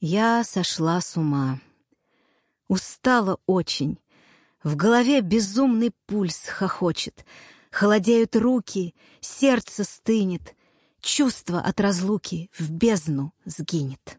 Я сошла с ума. Устала очень. В голове безумный пульс хохочет. Холодеют руки, сердце стынет. Чувство от разлуки в бездну сгинет.